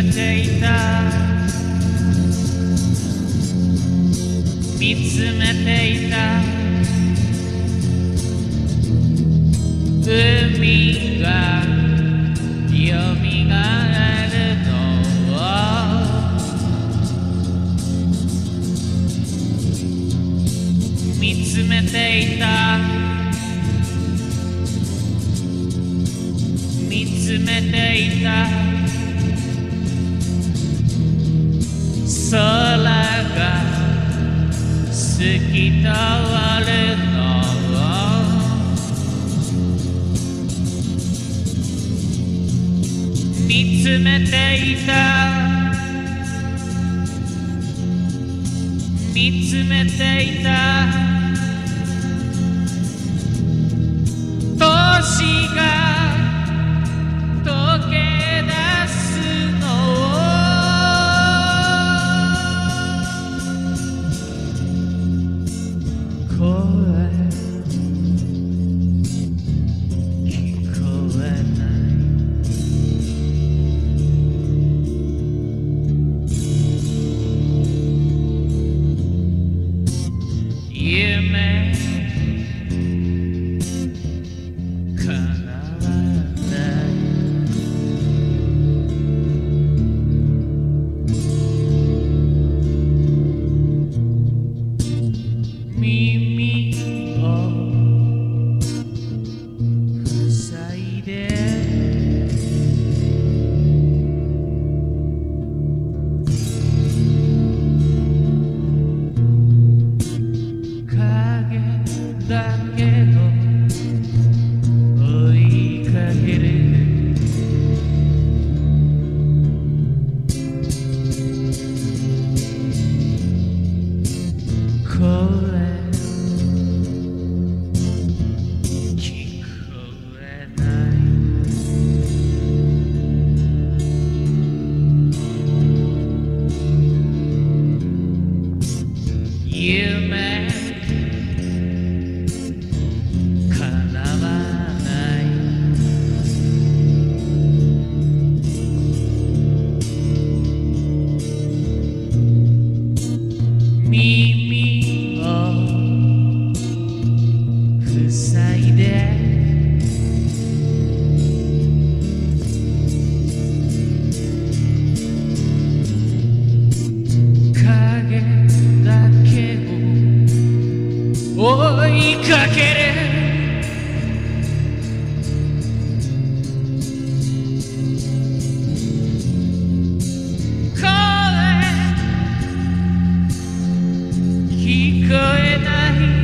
ていた。見つめていた。海がよみがえるのを。見つめていた。見つめていた。空が透き通るのを。見つめていた。見つめていた。you may. night.